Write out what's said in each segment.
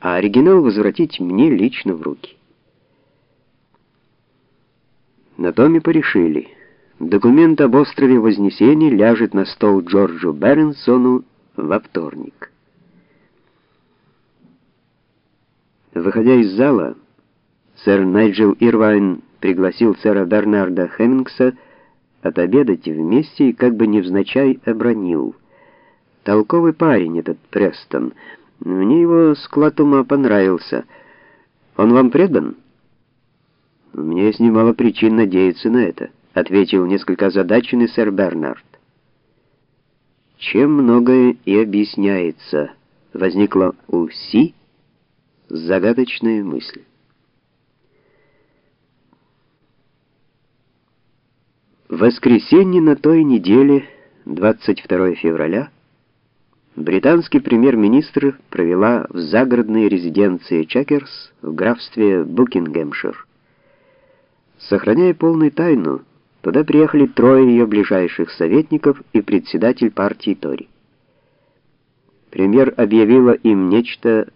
а оригинал возвратить мне лично в руки. На том и порешили. Документ об острове Вознесения ляжет на стол Джорджу Бернсону во вторник. Выходя из зала, сэр Найджел Ирвайн пригласил сэра Бернарда Хеммингса отобедать вместе и как бы невзначай обронил. Толковый парень этот Престон. Мне его склад ума понравился. Он вам предан? У меня есть немало причин надеяться на это, ответил несколько озадаченный сэр Бернард. Чем многое и объясняется, возникла у Си загадочная мысль. В воскресенье на той неделе, 22 февраля, британский премьер-министр провела в загородной резиденции Чекерс в графстве Букингемшир. Сохраняя полную тайну, туда приехали трое ее ближайших советников и председатель партии Тори. Премьер объявила им нечто,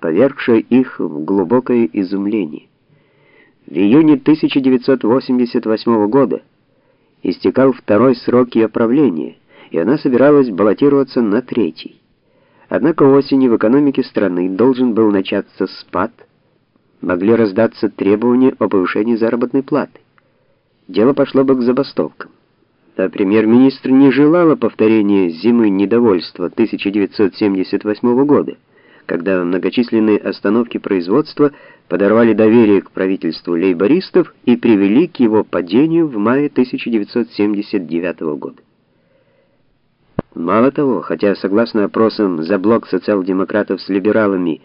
повергшее их в глубокое изумление. В июне 1988 года истекал второй срок ее правления, и она собиралась баллотироваться на третий. Однако осенью в экономике страны должен был начаться спад, могли раздаться требования о повышении заработной платы. Дело пошло бы к забастовкам. А премьер-министр не желала повторения зимы недовольства 1978 года, когда многочисленные остановки производства подорвали доверие к правительству лейбористов и привели к его падению в мае 1979 года. Мало того, хотя согласно опросам за блок социал-демократов с либералами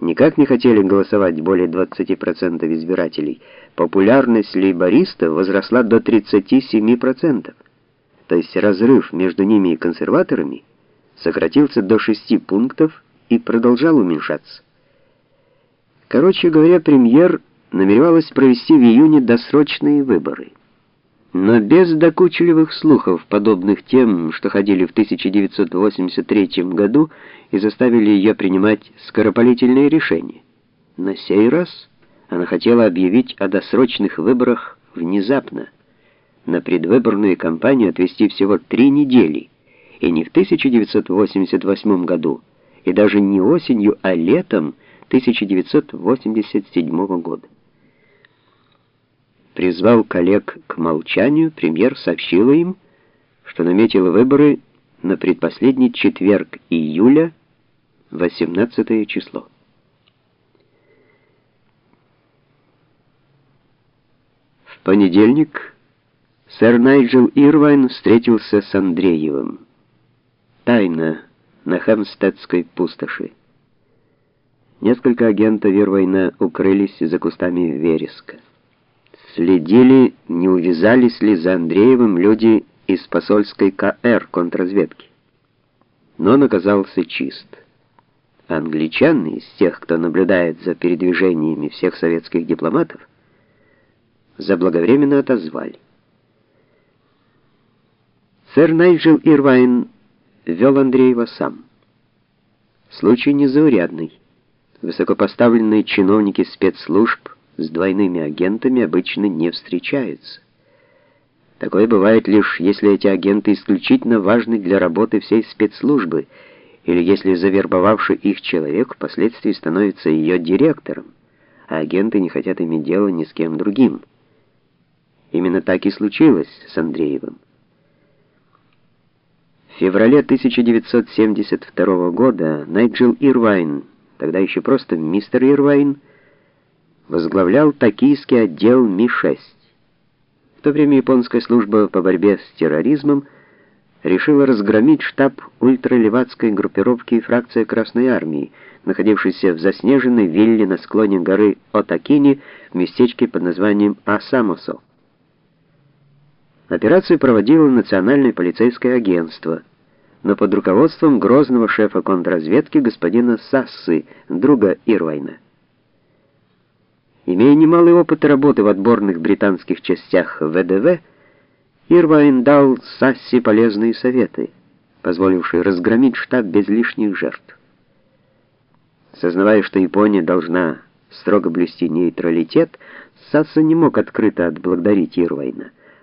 никак не хотели голосовать более 20% избирателей, популярность лейбористов возросла до 37%. То есть разрыв между ними и консерваторами сократился до 6 пунктов и продолжал уменьшаться. Короче говоря, премьер намеревалась провести в июне досрочные выборы. Но без докучливых слухов, подобных тем, что ходили в 1983 году и заставили ее принимать скоропалительные решения. На сей раз она хотела объявить о досрочных выборах внезапно, на предвыборную кампанию отвести всего три недели, и не в 1988 году, и даже не осенью, а летом 1987 года. Призвал коллег к молчанию, премьер сообщила им, что наметил выборы на предпоследний четверг июля, 18 число. В понедельник сэр Найджел Ирвайн встретился с Андреевым. Тайно на Хемстедской пустоши. Несколько агентов Ирвайна укрылись за кустами вереска. Следили, не увязались ли за Андреевым люди из посольской КР контрразведки. Но он оказался чист. Англичане, из тех, кто наблюдает за передвижениями всех советских дипломатов, заблаговременно отозвали. Сэр Найджел Ирвайн вел Андреева сам. Случай незаурядный. Высокопоставленные чиновники спецслужб с двойными агентами обычно не встречаются. Такое бывает лишь, если эти агенты исключительно важны для работы всей спецслужбы, или если завербовавший их человек впоследствии становится ее директором, а агенты не хотят иметь дело ни с кем другим. Именно так и случилось с Андреевым. В феврале 1972 года Найджел Ирвайн тогда еще просто мистер Ирвайн, возглавлял токийский отдел Ми-6. В то время японская служба по борьбе с терроризмом решила разгромить штаб ультралеватской группировки и фракции Красной армии, находившейся в заснеженной вилле на склоне горы Отакини в местечке под названием Асамосо. Операцию проводило Национальное полицейское агентство – но под руководством грозного шефа контрразведки господина Сассы, друга Ирвайна. Имея немалый опыт работы в отборных британских частях ВДВ, Ирвайн дал Сасси полезные советы, позволившие разгромить штаб без лишних жертв. Сознавая, что Япония должна строго блюсти нейтралитет, Сасса не мог открыто отблагодарить Ирвайна.